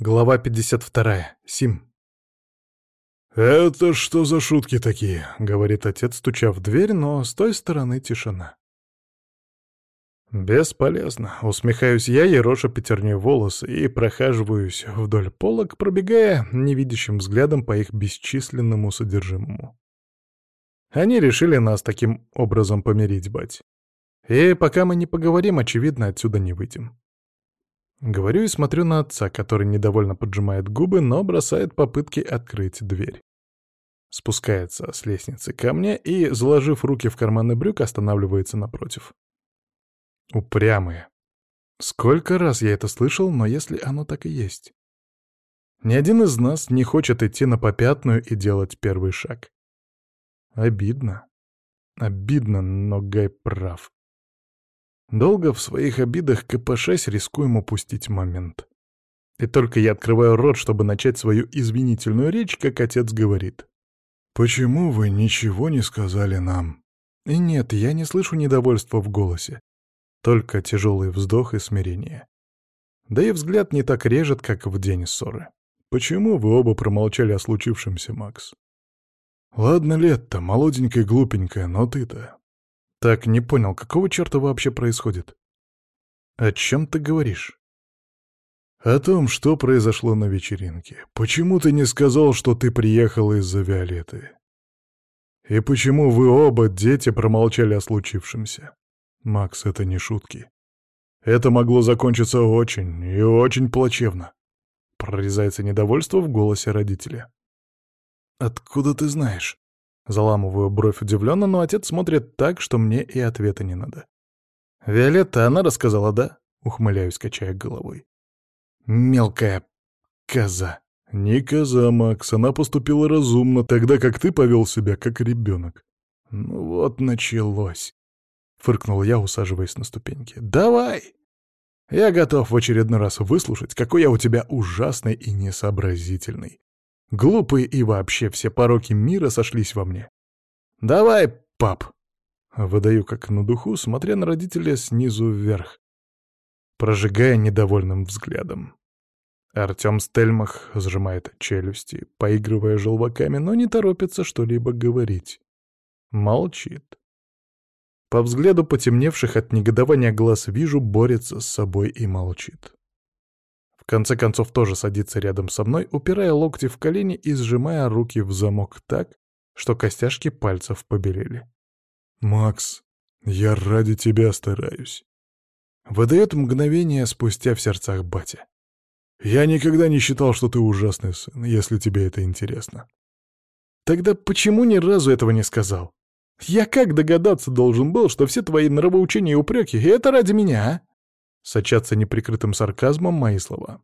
Глава 52. Сим. «Это что за шутки такие?» — говорит отец, стуча в дверь, но с той стороны тишина. Бесполезно. Усмехаюсь я, ероша пятерней волосы и прохаживаюсь вдоль полок, пробегая невидящим взглядом по их бесчисленному содержимому. Они решили нас таким образом помирить, бать. И пока мы не поговорим, очевидно, отсюда не выйдем. Говорю и смотрю на отца, который недовольно поджимает губы, но бросает попытки открыть дверь. Спускается с лестницы ко мне и, заложив руки в карманы брюк, останавливается напротив. Упрямые. Сколько раз я это слышал, но если оно так и есть. Ни один из нас не хочет идти на попятную и делать первый шаг. Обидно. Обидно, но Гай прав. Долго в своих обидах копошась рискуем упустить момент. И только я открываю рот, чтобы начать свою извинительную речь, как отец говорит. «Почему вы ничего не сказали нам?» И нет, я не слышу недовольства в голосе. Только тяжелый вздох и смирение. Да и взгляд не так режет, как в день ссоры. «Почему вы оба промолчали о случившемся, Макс?» «Ладно, лет-то, молоденькая глупенькая, но ты-то...» Так, не понял, какого черта вообще происходит? О чем ты говоришь? О том, что произошло на вечеринке. Почему ты не сказал, что ты приехал из-за Виолетты? И почему вы оба, дети, промолчали о случившемся? Макс, это не шутки. Это могло закончиться очень и очень плачевно. Прорезается недовольство в голосе родителя. «Откуда ты знаешь?» Заламываю бровь удивленно, но отец смотрит так, что мне и ответа не надо. «Виолетта, она рассказала, да?» — ухмыляюсь, качая головой. «Мелкая коза». «Не коза, Макс, она поступила разумно, тогда как ты повел себя как ребенок». «Ну вот началось», — фыркнул я, усаживаясь на ступеньки. «Давай!» «Я готов в очередной раз выслушать, какой я у тебя ужасный и несообразительный. Глупые и вообще все пороки мира сошлись во мне. «Давай, пап!» Выдаю как на духу, смотря на родителя снизу вверх, прожигая недовольным взглядом. Артем Стельмах сжимает челюсти, поигрывая желваками, но не торопится что-либо говорить. Молчит. По взгляду потемневших от негодования глаз вижу, борется с собой и молчит. В конце концов тоже садится рядом со мной, упирая локти в колени и сжимая руки в замок так, что костяшки пальцев побелели. «Макс, я ради тебя стараюсь», — выдает мгновение спустя в сердцах батя. «Я никогда не считал, что ты ужасный сын, если тебе это интересно». «Тогда почему ни разу этого не сказал? Я как догадаться должен был, что все твои нравоучения и упреки — это ради меня, а?» Сочатся неприкрытым сарказмом мои слова.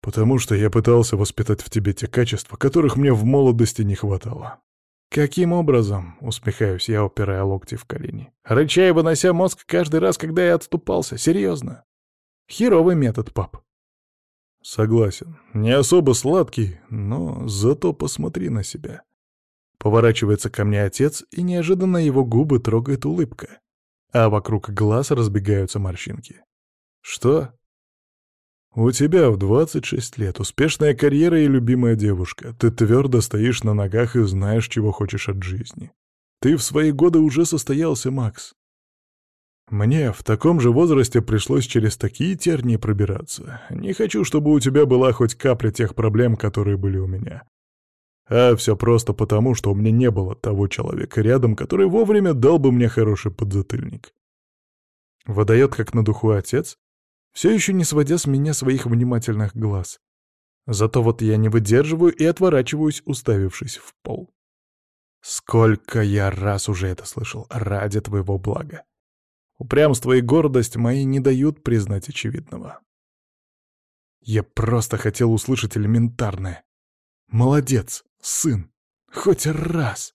«Потому что я пытался воспитать в тебе те качества, которых мне в молодости не хватало». «Каким образом?» — усмехаюсь я, упирая локти в колени. «Рыча и вынося мозг каждый раз, когда я отступался. Серьезно. Херовый метод, пап». «Согласен. Не особо сладкий, но зато посмотри на себя». Поворачивается ко мне отец, и неожиданно его губы трогает улыбка, а вокруг глаз разбегаются морщинки. «Что?» «У тебя в 26 лет успешная карьера и любимая девушка. Ты твердо стоишь на ногах и знаешь, чего хочешь от жизни. Ты в свои годы уже состоялся, Макс. Мне в таком же возрасте пришлось через такие тернии пробираться. Не хочу, чтобы у тебя была хоть капля тех проблем, которые были у меня. А все просто потому, что у меня не было того человека рядом, который вовремя дал бы мне хороший подзатыльник. Выдает как на духу отец, все еще не сводя с меня своих внимательных глаз. Зато вот я не выдерживаю и отворачиваюсь, уставившись в пол. Сколько я раз уже это слышал, ради твоего блага. Упрямство и гордость мои не дают признать очевидного. Я просто хотел услышать элементарное. Молодец, сын, хоть раз,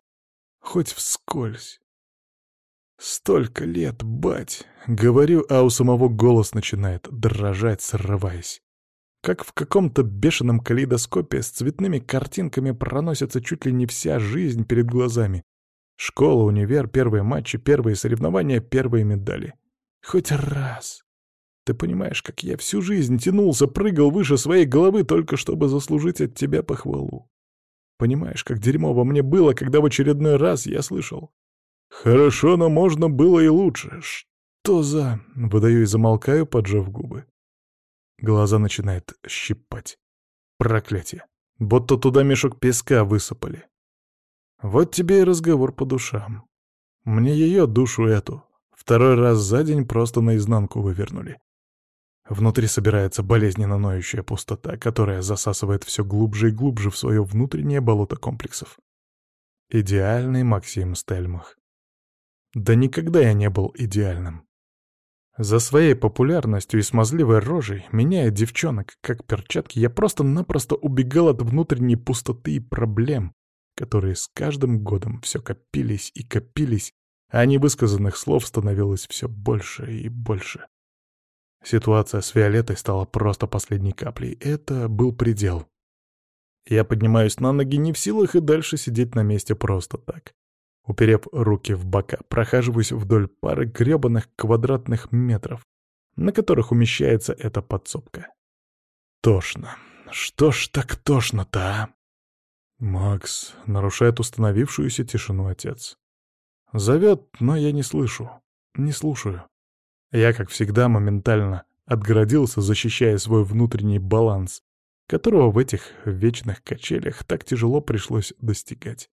хоть вскользь. Столько лет, бать! Говорю, а у самого голос начинает дрожать, срываясь. Как в каком-то бешеном калейдоскопе с цветными картинками проносится чуть ли не вся жизнь перед глазами. Школа, универ, первые матчи, первые соревнования, первые медали. Хоть раз. Ты понимаешь, как я всю жизнь тянулся, прыгал выше своей головы, только чтобы заслужить от тебя похвалу. Понимаешь, как дерьмово мне было, когда в очередной раз я слышал. Хорошо, но можно было и лучше. Что за... Выдаю и замолкаю, поджав губы. Глаза начинает щипать. Проклятие. Будто туда мешок песка высыпали. Вот тебе и разговор по душам. Мне ее душу эту второй раз за день просто наизнанку вывернули. Внутри собирается болезненно ноющая пустота, которая засасывает все глубже и глубже в свое внутреннее болото комплексов. Идеальный Максим Стельмах. Да никогда я не был идеальным. За своей популярностью и смазливой рожей, меняя девчонок как перчатки, я просто-напросто убегал от внутренней пустоты и проблем, которые с каждым годом все копились и копились, а невысказанных слов становилось все больше и больше. Ситуация с Виолеттой стала просто последней каплей. Это был предел. Я поднимаюсь на ноги не в силах и дальше сидеть на месте просто так. Уперев руки в бока, прохаживаюсь вдоль пары гребаных квадратных метров, на которых умещается эта подсобка. Тошно. Что ж так тошно-то, а? Макс нарушает установившуюся тишину отец. Зовет, но я не слышу, не слушаю. Я, как всегда, моментально отгородился, защищая свой внутренний баланс, которого в этих вечных качелях так тяжело пришлось достигать.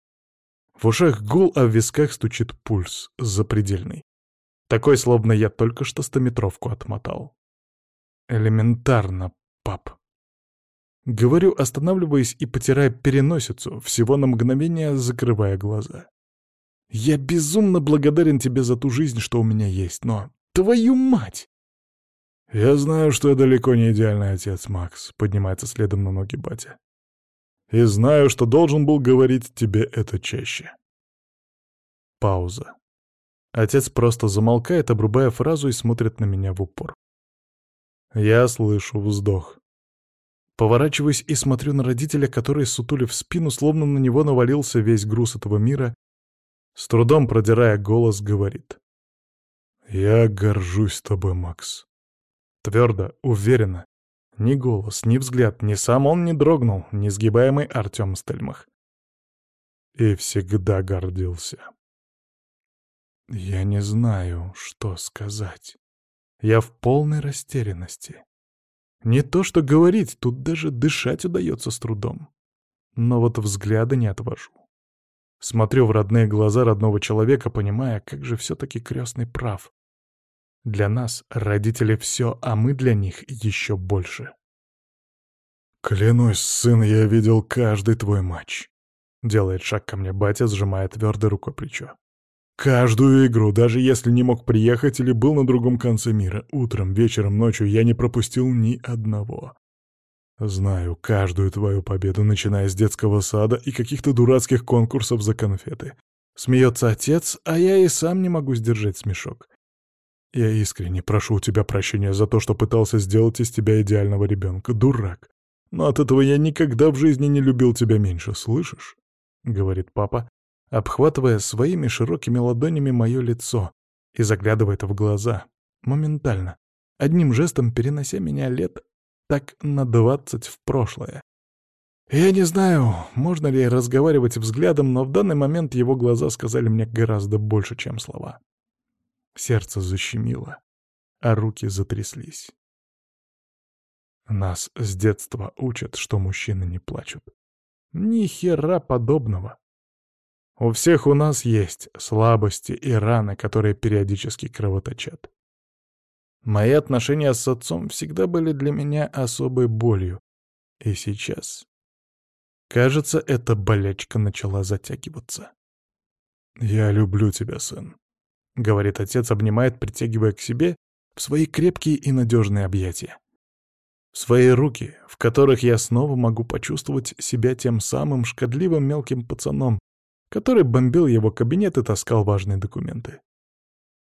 В ушах гул, а в висках стучит пульс, запредельный. Такой, словно я только что стометровку отмотал. Элементарно, пап. Говорю, останавливаясь и потирая переносицу, всего на мгновение закрывая глаза. Я безумно благодарен тебе за ту жизнь, что у меня есть, но Твою мать! Я знаю, что я далеко не идеальный отец, Макс, поднимается следом на ноги батя. И знаю, что должен был говорить тебе это чаще. Пауза. Отец просто замолкает, обрубая фразу и смотрит на меня в упор. Я слышу вздох. Поворачиваюсь и смотрю на родителя, который, сутулив спину, словно на него навалился весь груз этого мира, с трудом продирая голос, говорит. «Я горжусь тобой, Макс». Твердо, уверенно. Ни голос, ни взгляд, ни сам он не дрогнул, ни сгибаемый Артем Стельмах. И всегда гордился. Я не знаю, что сказать. Я в полной растерянности. Не то что говорить, тут даже дышать удается с трудом. Но вот взгляда не отвожу. Смотрю в родные глаза родного человека, понимая, как же все-таки крестный прав. Для нас родители все, а мы для них еще больше. «Клянусь, сын, я видел каждый твой матч», — делает шаг ко мне батя, сжимая твердой рукой плечо. «Каждую игру, даже если не мог приехать или был на другом конце мира, утром, вечером, ночью я не пропустил ни одного. Знаю каждую твою победу, начиная с детского сада и каких-то дурацких конкурсов за конфеты. Смеется отец, а я и сам не могу сдержать смешок. Я искренне прошу у тебя прощения за то, что пытался сделать из тебя идеального ребенка. Дурак. Но от этого я никогда в жизни не любил тебя меньше, слышишь? — говорит папа, обхватывая своими широкими ладонями мое лицо и заглядывает в глаза. Моментально. Одним жестом перенося меня лет так на двадцать в прошлое. Я не знаю, можно ли разговаривать взглядом, но в данный момент его глаза сказали мне гораздо больше, чем слова. Сердце защемило, а руки затряслись. Нас с детства учат, что мужчины не плачут. Ни хера подобного. У всех у нас есть слабости и раны, которые периодически кровоточат. Мои отношения с отцом всегда были для меня особой болью. И сейчас... Кажется, эта болячка начала затягиваться. «Я люблю тебя, сын», — говорит отец, обнимает, притягивая к себе в свои крепкие и надежные объятия. В свои руки, в которых я снова могу почувствовать себя тем самым шкодливым мелким пацаном, который бомбил его кабинет и таскал важные документы.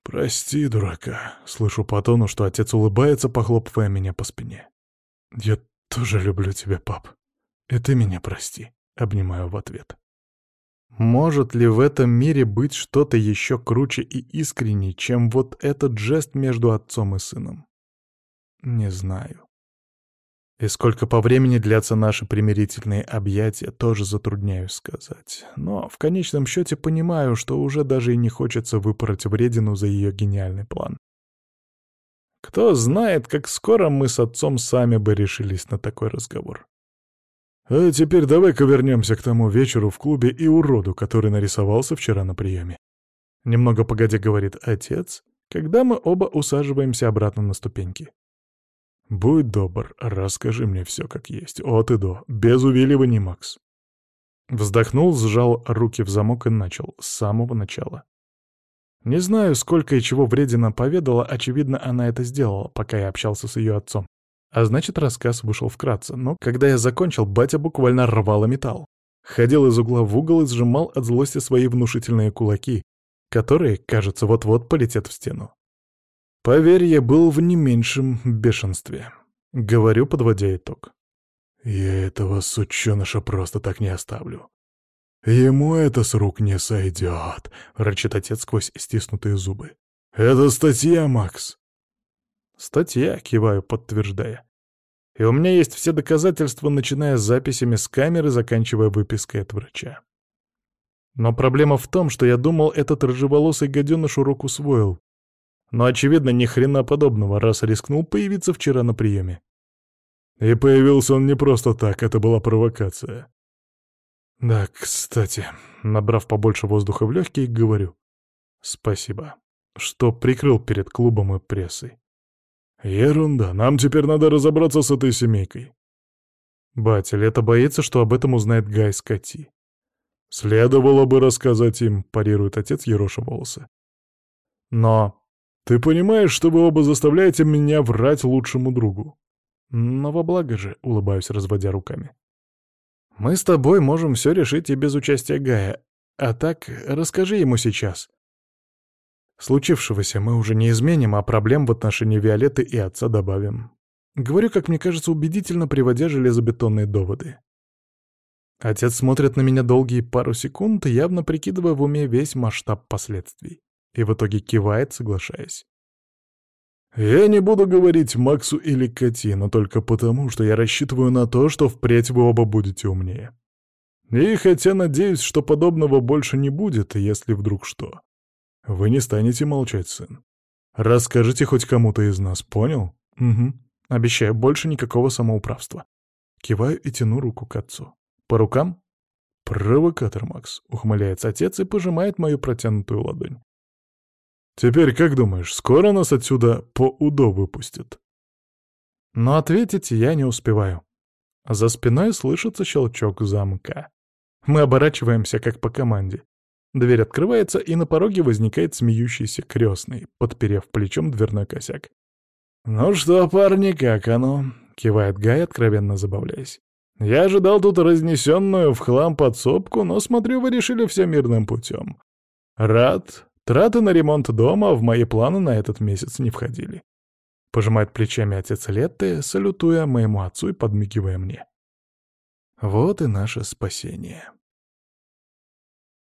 «Прости, дурака», — слышу по тону, что отец улыбается, похлопывая меня по спине. «Я тоже люблю тебя, пап. И ты меня прости», — обнимаю в ответ. Может ли в этом мире быть что-то еще круче и искренней, чем вот этот жест между отцом и сыном? Не знаю. И сколько по времени длятся наши примирительные объятия, тоже затрудняюсь сказать. Но в конечном счете понимаю, что уже даже и не хочется выпороть вредину за ее гениальный план. Кто знает, как скоро мы с отцом сами бы решились на такой разговор. А теперь давай-ка вернемся к тому вечеру в клубе и уроду, который нарисовался вчера на приеме. Немного погодя говорит отец, когда мы оба усаживаемся обратно на ступеньки. «Будь добр, расскажи мне все как есть, от и до, без увиливаний, Макс». Вздохнул, сжал руки в замок и начал, с самого начала. Не знаю, сколько и чего вредина поведала, очевидно, она это сделала, пока я общался с ее отцом. А значит, рассказ вышел вкратце, но когда я закончил, батя буквально рвал и металл. Ходил из угла в угол и сжимал от злости свои внушительные кулаки, которые, кажется, вот-вот полетят в стену. Поверь, я был в не меньшем бешенстве. Говорю, подводя итог. Я этого сученыша просто так не оставлю. Ему это с рук не сойдет, рычит отец сквозь стиснутые зубы. Это статья, Макс. Статья, киваю, подтверждая. И у меня есть все доказательства, начиная с записями с камеры, заканчивая выпиской от врача. Но проблема в том, что я думал, этот рыжеволосый гаденыш урок усвоил, но, очевидно, ни хрена подобного, раз рискнул появиться вчера на приеме. И появился он не просто так, это была провокация. Да, кстати, набрав побольше воздуха в легкие, говорю. Спасибо, что прикрыл перед клубом и прессой. Ерунда, нам теперь надо разобраться с этой семейкой. Батя, это боится, что об этом узнает Гай Скотти. Следовало бы рассказать им, парирует отец Ероша волосы. Но ты понимаешь, что вы оба заставляете меня врать лучшему другу? Но во благо же, улыбаюсь, разводя руками. Мы с тобой можем все решить и без участия Гая. А так, расскажи ему сейчас. Случившегося мы уже не изменим, а проблем в отношении Виолетты и отца добавим. Говорю, как мне кажется, убедительно, приводя железобетонные доводы. Отец смотрит на меня долгие пару секунд, явно прикидывая в уме весь масштаб последствий и в итоге кивает, соглашаясь. «Я не буду говорить Максу или Кати, но только потому, что я рассчитываю на то, что впредь вы оба будете умнее. И хотя надеюсь, что подобного больше не будет, если вдруг что. Вы не станете молчать, сын. Расскажите хоть кому-то из нас, понял? Угу. Обещаю, больше никакого самоуправства. Киваю и тяну руку к отцу. По рукам? Провокатор, Макс, ухмыляется отец и пожимает мою протянутую ладонь. Теперь как думаешь, скоро нас отсюда по УДО выпустят? Но ответить я не успеваю. За спиной слышится щелчок замка. Мы оборачиваемся, как по команде. Дверь открывается, и на пороге возникает смеющийся крестный, подперев плечом дверной косяк. «Ну что, парни, как оно?» — кивает Гай, откровенно забавляясь. «Я ожидал тут разнесенную в хлам подсобку, но смотрю, вы решили все мирным путем. Рад, Траты на ремонт дома в мои планы на этот месяц не входили. Пожимает плечами отец Летты, салютуя моему отцу и подмигивая мне. Вот и наше спасение.